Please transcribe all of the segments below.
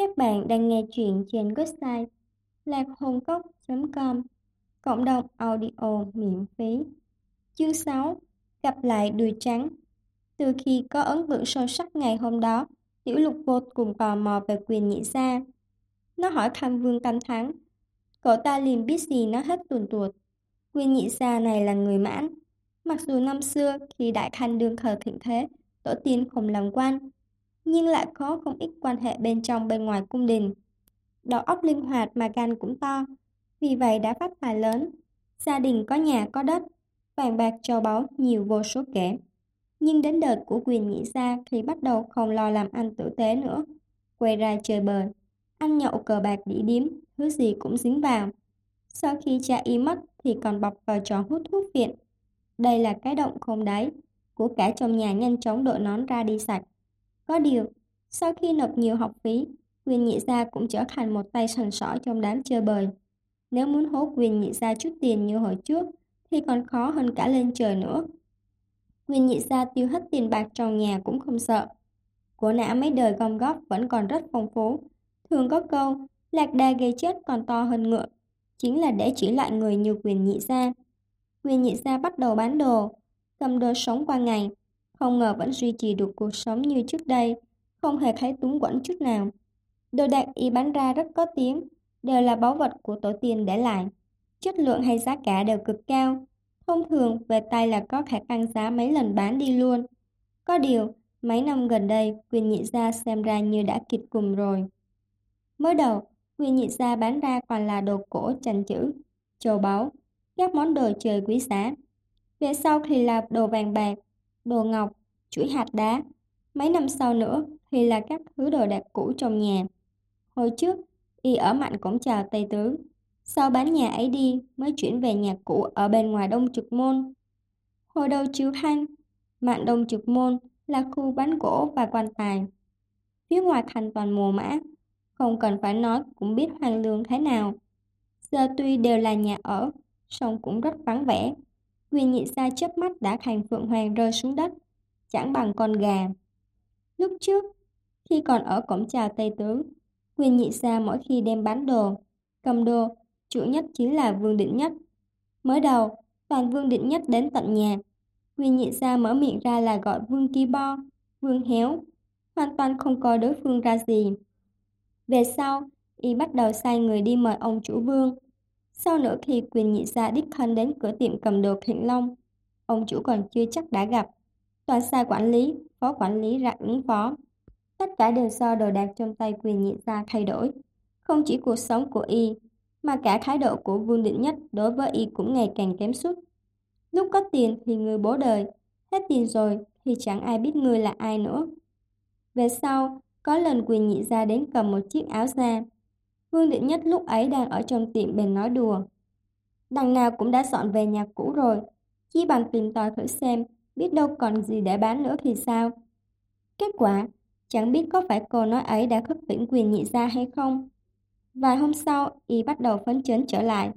Các bạn đang nghe chuyện trên website lạc.hồn.com Cộng đồng audio miễn phí. Chương 6 Gặp lại đùi trắng. Từ khi có ấn tượng sâu sắc ngày hôm đó, Tiểu lục vô cùng tò mò về quyền nhị gia. Nó hỏi thăm Vương Tam Thắng, Cậu ta liền biết gì nó hết tuần tuột? Quyền nhị gia này là người mãn. Mặc dù năm xưa khi Đại Khanh đương khờ thịnh thế, Tổ tiên không làm quan nhưng lại có không ít quan hệ bên trong bên ngoài cung đình. Đầu óc linh hoạt mà gan cũng to, vì vậy đã phát tài lớn. Gia đình có nhà có đất, vàng bạc châu báu nhiều vô số kể. Nhưng đến đợt của quyền nhị gia thì bắt đầu không lo làm ăn tử tế nữa. Quay ra chơi bời, ăn nhậu cờ bạc đĩ điếm, thứ gì cũng dính vào. Sau khi cha y mất thì còn bọc vào trò hút thuốc viện. Đây là cái động không đáy, của cả trong nhà nhanh chóng đội nón ra đi sạch. Có điều, sau khi nộp nhiều học phí, Quyền Nhị Gia cũng trở thành một tay sần sỏi trong đám chơi bời. Nếu muốn hốt Quyền Nhị Gia chút tiền như hồi trước, thì còn khó hơn cả lên trời nữa. Quyền Nhị Gia tiêu hết tiền bạc trong nhà cũng không sợ. Của nã mấy đời gom góp vẫn còn rất phong phú. Thường có câu, lạc đà gây chết còn to hơn ngựa, chính là để chỉ lại người như Quyền Nhị Gia. Quyền Nhị Gia bắt đầu bán đồ, cầm đồ sống qua ngày, không ngờ vẫn duy trì được cuộc sống như trước đây, không hề thấy túng quẫn chút nào. Đồ đạc y bán ra rất có tiếng, đều là báu vật của tổ tiên để lại. Chất lượng hay giá cả đều cực cao. Thông thường về tay là có khả tăng giá mấy lần bán đi luôn. Có điều, mấy năm gần đây, quyền nhị gia xem ra như đã kịp cùng rồi. Mới đầu, quyền nhị gia bán ra còn là đồ cổ tranh chữ, châu báu, các món đồ trời quý giá. Về sau thì là đồ vàng bạc, đồ ngọc, chuỗi hạt đá. Mấy năm sau nữa thì là các thứ đồ đạc cũ trong nhà. Hồi trước, y ở mạnh cũng chào Tây Tứ. Sau bán nhà ấy đi mới chuyển về nhà cũ ở bên ngoài Đông Trực Môn. Hồi đầu chiếu thanh, mạng Đông Trực Môn là khu bán gỗ và quan tài. Phía ngoài thành toàn mùa mã, không cần phải nói cũng biết hoang lương thế nào. Giờ tuy đều là nhà ở, song cũng rất vắng vẻ. Quy nhị gia chớp mắt đã thành phượng hoàng rơi xuống đất, chẳng bằng con gà. Lúc trước, khi còn ở cổng chào Tây Tướng, Quy nhị gia mỗi khi đem bán đồ, cầm đồ, chủ nhất chính là Vương Định Nhất. Mới đầu, toàn Vương Định Nhất đến tận nhà. Quy nhị gia mở miệng ra là gọi Vương Ki Bo, Vương Héo, hoàn toàn không coi đối phương ra gì. Về sau, y bắt đầu sai người đi mời ông chủ Vương, sau nữa khi quyền nhị gia đích thân đến cửa tiệm cầm đồ Thịnh Long, ông chủ còn chưa chắc đã gặp. Toàn xa quản lý, phó quản lý ra ứng phó. Tất cả đều do đồ đạc trong tay quyền nhị gia thay đổi. Không chỉ cuộc sống của y, mà cả thái độ của Vương Định Nhất đối với y cũng ngày càng kém sút. Lúc có tiền thì người bố đời, hết tiền rồi thì chẳng ai biết người là ai nữa. Về sau, có lần quyền nhị gia đến cầm một chiếc áo da, Vương Định Nhất lúc ấy đang ở trong tiệm bền nói đùa. Đằng nào cũng đã dọn về nhà cũ rồi, chi bằng tìm tòi thử xem, biết đâu còn gì để bán nữa thì sao. Kết quả, chẳng biết có phải cô nói ấy đã khất tỉnh quyền nhị ra hay không. Vài hôm sau, y bắt đầu phấn chấn trở lại.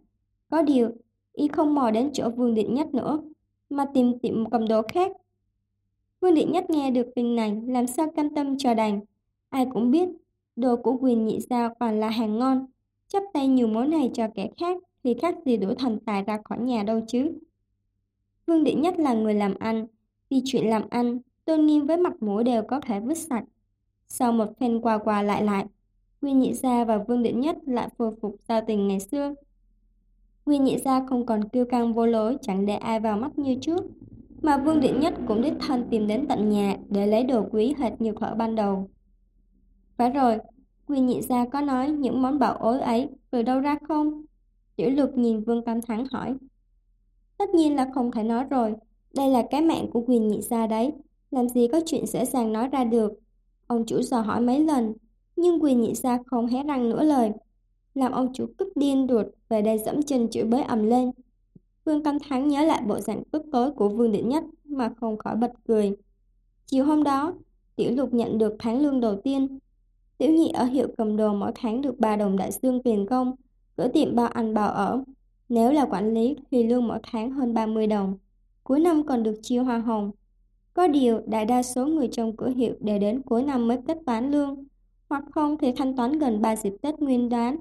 Có điều, y không mò đến chỗ Vương Định Nhất nữa, mà tìm tiệm cầm đồ khác. Vương Định Nhất nghe được tin này làm sao cam tâm chờ đành. Ai cũng biết Đồ của quyền nhị giao còn là hàng ngon. Chấp tay nhiều mối này cho kẻ khác thì khác gì đuổi thần tài ra khỏi nhà đâu chứ. Vương Định Nhất là người làm ăn. Vì chuyện làm ăn, tôn nghiêm với mặt mũi đều có thể vứt sạch. Sau một phen qua qua lại lại, Nguyên Nhị Gia và Vương Định Nhất lại phôi phục giao tình ngày xưa. Nguyên Nhị Gia không còn kiêu căng vô lối chẳng để ai vào mắt như trước, mà Vương Định Nhất cũng đích thân tìm đến tận nhà để lấy đồ quý hệt như thuở ban đầu. Phải rồi, Quy nhị gia có nói những món bảo ối ấy từ đâu ra không? Tiểu lục nhìn Vương Tam Thắng hỏi. Tất nhiên là không thể nói rồi. Đây là cái mạng của quyền nhị gia đấy. Làm gì có chuyện dễ dàng nói ra được. Ông chủ dò hỏi mấy lần, nhưng quyền nhị gia không hé răng nửa lời. Làm ông chủ tức điên ruột về đây dẫm chân chửi bới ầm lên. Vương Tam Thắng nhớ lại bộ dạng tức tối của Vương Định Nhất mà không khỏi bật cười. Chiều hôm đó, Tiểu Lục nhận được tháng lương đầu tiên. Tiểu nhị ở hiệu cầm đồ mỗi tháng được 3 đồng đại dương tiền công, cửa tiệm bao ăn bao ở. Nếu là quản lý thì lương mỗi tháng hơn 30 đồng. Cuối năm còn được chia hoa hồng. Có điều, đại đa số người trong cửa hiệu đều đến cuối năm mới kết toán lương, hoặc không thì thanh toán gần 3 dịp Tết Nguyên đán,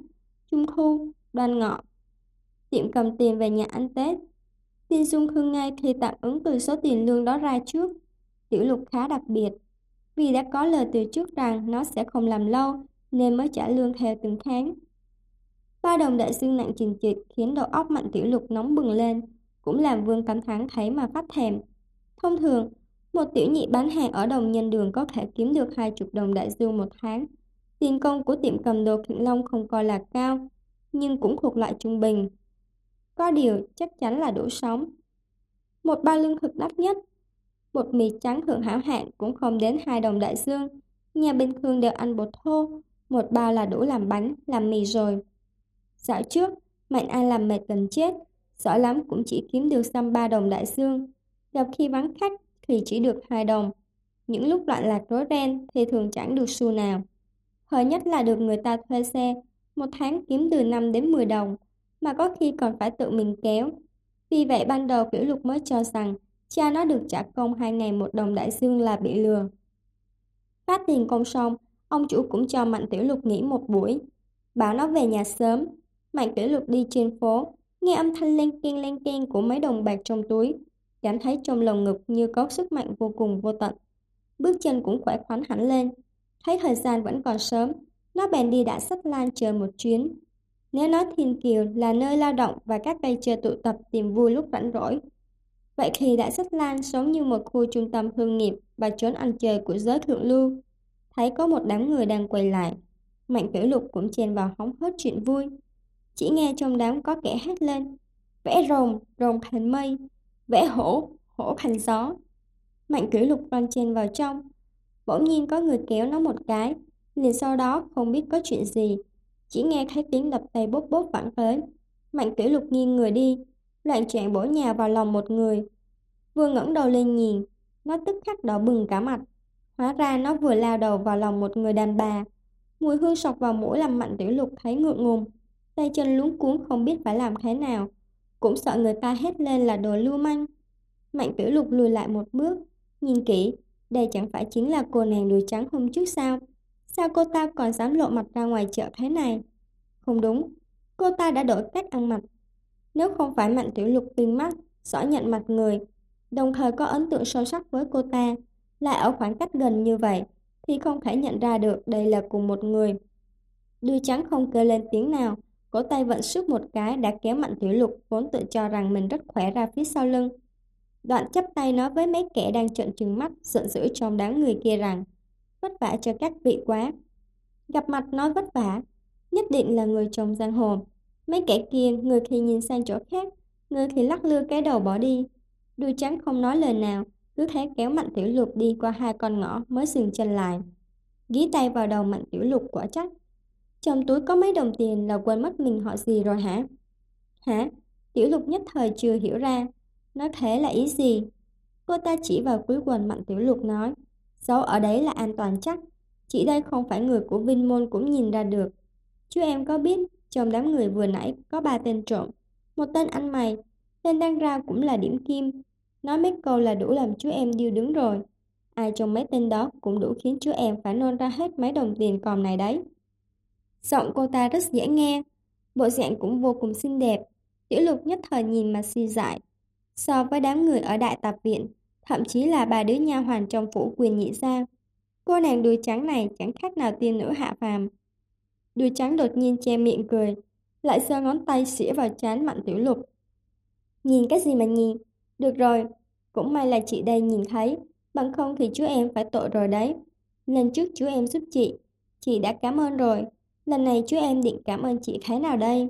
Trung Thu, Đoan Ngọ. Tiệm cầm tiền về nhà ăn Tết. Tin Dung Khương ngay thì tạm ứng từ số tiền lương đó ra trước. Tiểu lục khá đặc biệt, vì đã có lời từ trước rằng nó sẽ không làm lâu nên mới trả lương theo từng tháng. Ba đồng đại dương nặng trình trịch khiến đầu óc mạnh tiểu lục nóng bừng lên, cũng làm Vương Cẩm Thắng thấy mà phát thèm. Thông thường, một tiểu nhị bán hàng ở đồng nhân đường có thể kiếm được hai chục đồng đại dương một tháng. Tiền công của tiệm cầm đồ Thịnh Long không coi là cao, nhưng cũng thuộc loại trung bình. Có điều chắc chắn là đủ sống. Một bao lương thực đắt nhất, bột mì trắng thượng hảo hạn cũng không đến hai đồng đại dương. Nhà bình thường đều ăn bột thô, một bao là đủ làm bánh, làm mì rồi. Dạo trước, Mạnh An làm mệt gần chết, giỏi lắm cũng chỉ kiếm được xăm ba đồng đại dương. Gặp khi vắng khách thì chỉ được hai đồng. Những lúc loạn lạc rối ren thì thường chẳng được xu nào. Hời nhất là được người ta thuê xe, một tháng kiếm từ 5 đến 10 đồng, mà có khi còn phải tự mình kéo. Vì vậy ban đầu Tiểu Lục mới cho rằng cha nó được trả công hai ngày một đồng đại dương là bị lừa. Phát tiền công xong, ông chủ cũng cho Mạnh Tiểu Lục nghỉ một buổi. Bảo nó về nhà sớm. Mạnh Tiểu Lục đi trên phố, nghe âm thanh len keng len keng của mấy đồng bạc trong túi, cảm thấy trong lồng ngực như có sức mạnh vô cùng vô tận. Bước chân cũng khỏe khoắn hẳn lên. Thấy thời gian vẫn còn sớm, nó bèn đi đã sắp lan chờ một chuyến. Nếu nói Thiên Kiều là nơi lao động và các cây chơi tụ tập tìm vui lúc rảnh rỗi, vậy thì đã sách lan sống như một khu trung tâm hương nghiệp và trốn ăn chơi của giới thượng lưu. Thấy có một đám người đang quay lại, Mạnh Tiểu Lục cũng chen vào hóng hớt chuyện vui. Chỉ nghe trong đám có kẻ hét lên, vẽ rồng, rồng thành mây, vẽ hổ, hổ thành gió. Mạnh Tiểu Lục lon chen vào trong, bỗng nhiên có người kéo nó một cái, liền sau đó không biết có chuyện gì. Chỉ nghe thấy tiếng đập tay bốp bốp vẳng tới. Mạnh Tiểu Lục nghiêng người đi, loạn trạng bổ nhào vào lòng một người. Vừa ngẩng đầu lên nhìn, nó tức khắc đỏ bừng cả mặt. Hóa ra nó vừa lao đầu vào lòng một người đàn bà. Mùi hương sọc vào mũi làm Mạnh Tiểu Lục thấy ngượng ngùng. Tay chân luống cuốn không biết phải làm thế nào. Cũng sợ người ta hét lên là đồ lưu manh. Mạnh Tiểu Lục lùi lại một bước, nhìn kỹ, đây chẳng phải chính là cô nàng đùi trắng hôm trước sao? Sao cô ta còn dám lộ mặt ra ngoài chợ thế này? Không đúng, cô ta đã đổi cách ăn mặc. Nếu không phải Mạnh Tiểu Lục tinh mắt, rõ nhận mặt người, đồng thời có ấn tượng sâu sắc với cô ta, lại ở khoảng cách gần như vậy, thì không thể nhận ra được đây là cùng một người. Đuôi trắng không kêu lên tiếng nào, cổ tay vận sức một cái đã kéo Mạnh Tiểu Lục vốn tự cho rằng mình rất khỏe ra phía sau lưng. Đoạn chấp tay nói với mấy kẻ đang trợn trừng mắt, giận dữ trong đám người kia rằng vất vả cho các vị quá. Gặp mặt nói vất vả, nhất định là người chồng giang hồ. Mấy kẻ kia, người thì nhìn sang chỗ khác, người thì lắc lư cái đầu bỏ đi. Đuôi trắng không nói lời nào, cứ thế kéo mạnh tiểu lục đi qua hai con ngõ mới dừng chân lại. Ghi tay vào đầu mạnh tiểu lục quả trách. Trong túi có mấy đồng tiền là quên mất mình họ gì rồi hả? Hả? Tiểu lục nhất thời chưa hiểu ra. Nói thế là ý gì? Cô ta chỉ vào cuối quần mạnh tiểu lục nói. Dấu ở đấy là an toàn chắc. Chỉ đây không phải người của Vinh Môn cũng nhìn ra được. Chú em có biết, trong đám người vừa nãy có ba tên trộm. Một tên ăn mày, tên đang ra cũng là điểm kim. Nói mấy câu là đủ làm chú em điêu đứng rồi. Ai trong mấy tên đó cũng đủ khiến chú em phải nôn ra hết mấy đồng tiền còn này đấy. Giọng cô ta rất dễ nghe, bộ dạng cũng vô cùng xinh đẹp. Tiểu lục nhất thời nhìn mà suy dại. So với đám người ở đại tạp viện, thậm chí là bà đứa nha hoàn trong phủ quyền nhị gia. Cô nàng đuôi trắng này chẳng khác nào tiên nữ hạ phàm. Đuôi trắng đột nhiên che miệng cười, lại giơ ngón tay xỉa vào chán mạnh tiểu lục. Nhìn cái gì mà nhìn? Được rồi, cũng may là chị đây nhìn thấy, bằng không thì chú em phải tội rồi đấy. Lần trước chú em giúp chị, chị đã cảm ơn rồi. Lần này chú em định cảm ơn chị thế nào đây?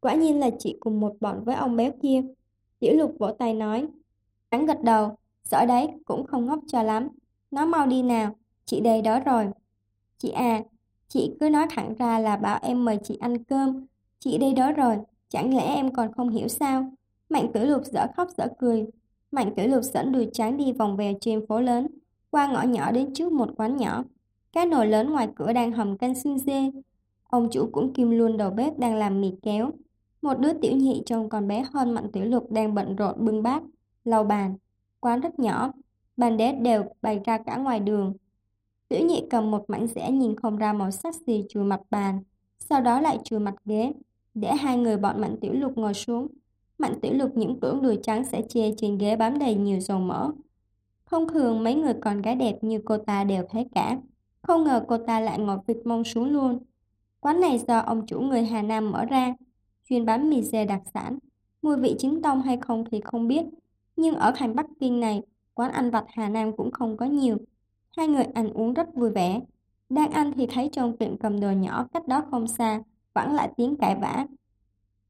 Quả nhiên là chị cùng một bọn với ông béo kia. Tiểu lục vỗ tay nói. Hắn gật đầu, Giỏi đấy, cũng không ngốc cho lắm. Nó mau đi nào, chị đây đó rồi. Chị à, chị cứ nói thẳng ra là bảo em mời chị ăn cơm. Chị đây đó rồi, chẳng lẽ em còn không hiểu sao? Mạnh tử lục dở khóc dở cười. Mạnh tử lục dẫn đùi trắng đi vòng vèo trên phố lớn, qua ngõ nhỏ đến trước một quán nhỏ. Cái nồi lớn ngoài cửa đang hầm canh xương dê. Ông chủ cũng kim luôn đầu bếp đang làm mì kéo. Một đứa tiểu nhị trông còn bé hơn Mạnh Tiểu Lục đang bận rộn bưng bát, lau bàn. Quán rất nhỏ, bàn đế đều bày ra cả ngoài đường. Tiểu nhị cầm một mảnh rẻ nhìn không ra màu sắc gì chùi mặt bàn, sau đó lại chùi mặt ghế, để hai người bọn Mạnh Tiểu Lục ngồi xuống. Mạnh Tiểu Lục những tưởng đùi trắng sẽ chê trên ghế bám đầy nhiều dầu mỡ. Thông thường mấy người con gái đẹp như cô ta đều thế cả. Không ngờ cô ta lại ngồi vịt mông xuống luôn. Quán này do ông chủ người Hà Nam mở ra, chuyên bán mì dê đặc sản. Mùi vị chính tông hay không thì không biết, nhưng ở thành Bắc Kinh này, quán ăn vặt Hà Nam cũng không có nhiều. Hai người ăn uống rất vui vẻ. Đang ăn thì thấy trong tiệm cầm đồ nhỏ cách đó không xa, vẫn lại tiếng cãi vã.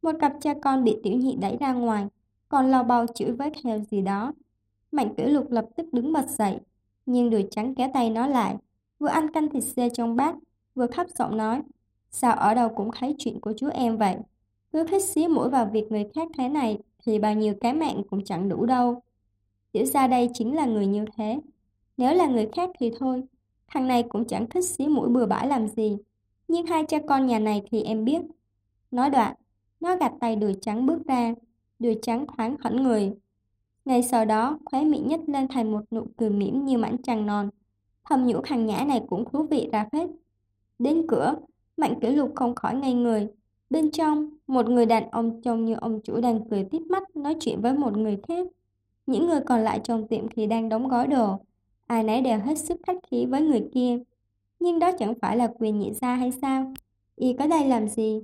Một cặp cha con bị tiểu nhị đẩy ra ngoài, còn lò bầu chửi với theo gì đó. Mạnh tử lục lập tức đứng bật dậy, nhưng đùi trắng kéo tay nó lại, vừa ăn canh thịt xê trong bát, vừa khắp giọng nói, sao ở đâu cũng thấy chuyện của chú em vậy. Cứ khích xí mũi vào việc người khác thế này thì bao nhiêu cái mạng cũng chẳng đủ đâu. Tiểu ra đây chính là người như thế. Nếu là người khác thì thôi, thằng này cũng chẳng thích xí mũi bừa bãi làm gì. Nhưng hai cha con nhà này thì em biết. Nói đoạn, nó gạt tay đùi trắng bước ra, đùi trắng thoáng khẩn người. Ngay sau đó, khóe miệng nhất lên thành một nụ cười mỉm như mảnh trăng non. Thầm nhũ thằng nhã này cũng thú vị ra phết. Đến cửa, Mạnh kỷ Lục không khỏi ngây người. Bên trong, một người đàn ông trông như ông chủ đang cười tít mắt nói chuyện với một người khác. Những người còn lại trong tiệm thì đang đóng gói đồ. Ai nấy đều hết sức khách khí với người kia. Nhưng đó chẳng phải là quyền nhị gia hay sao? Y có đây làm gì?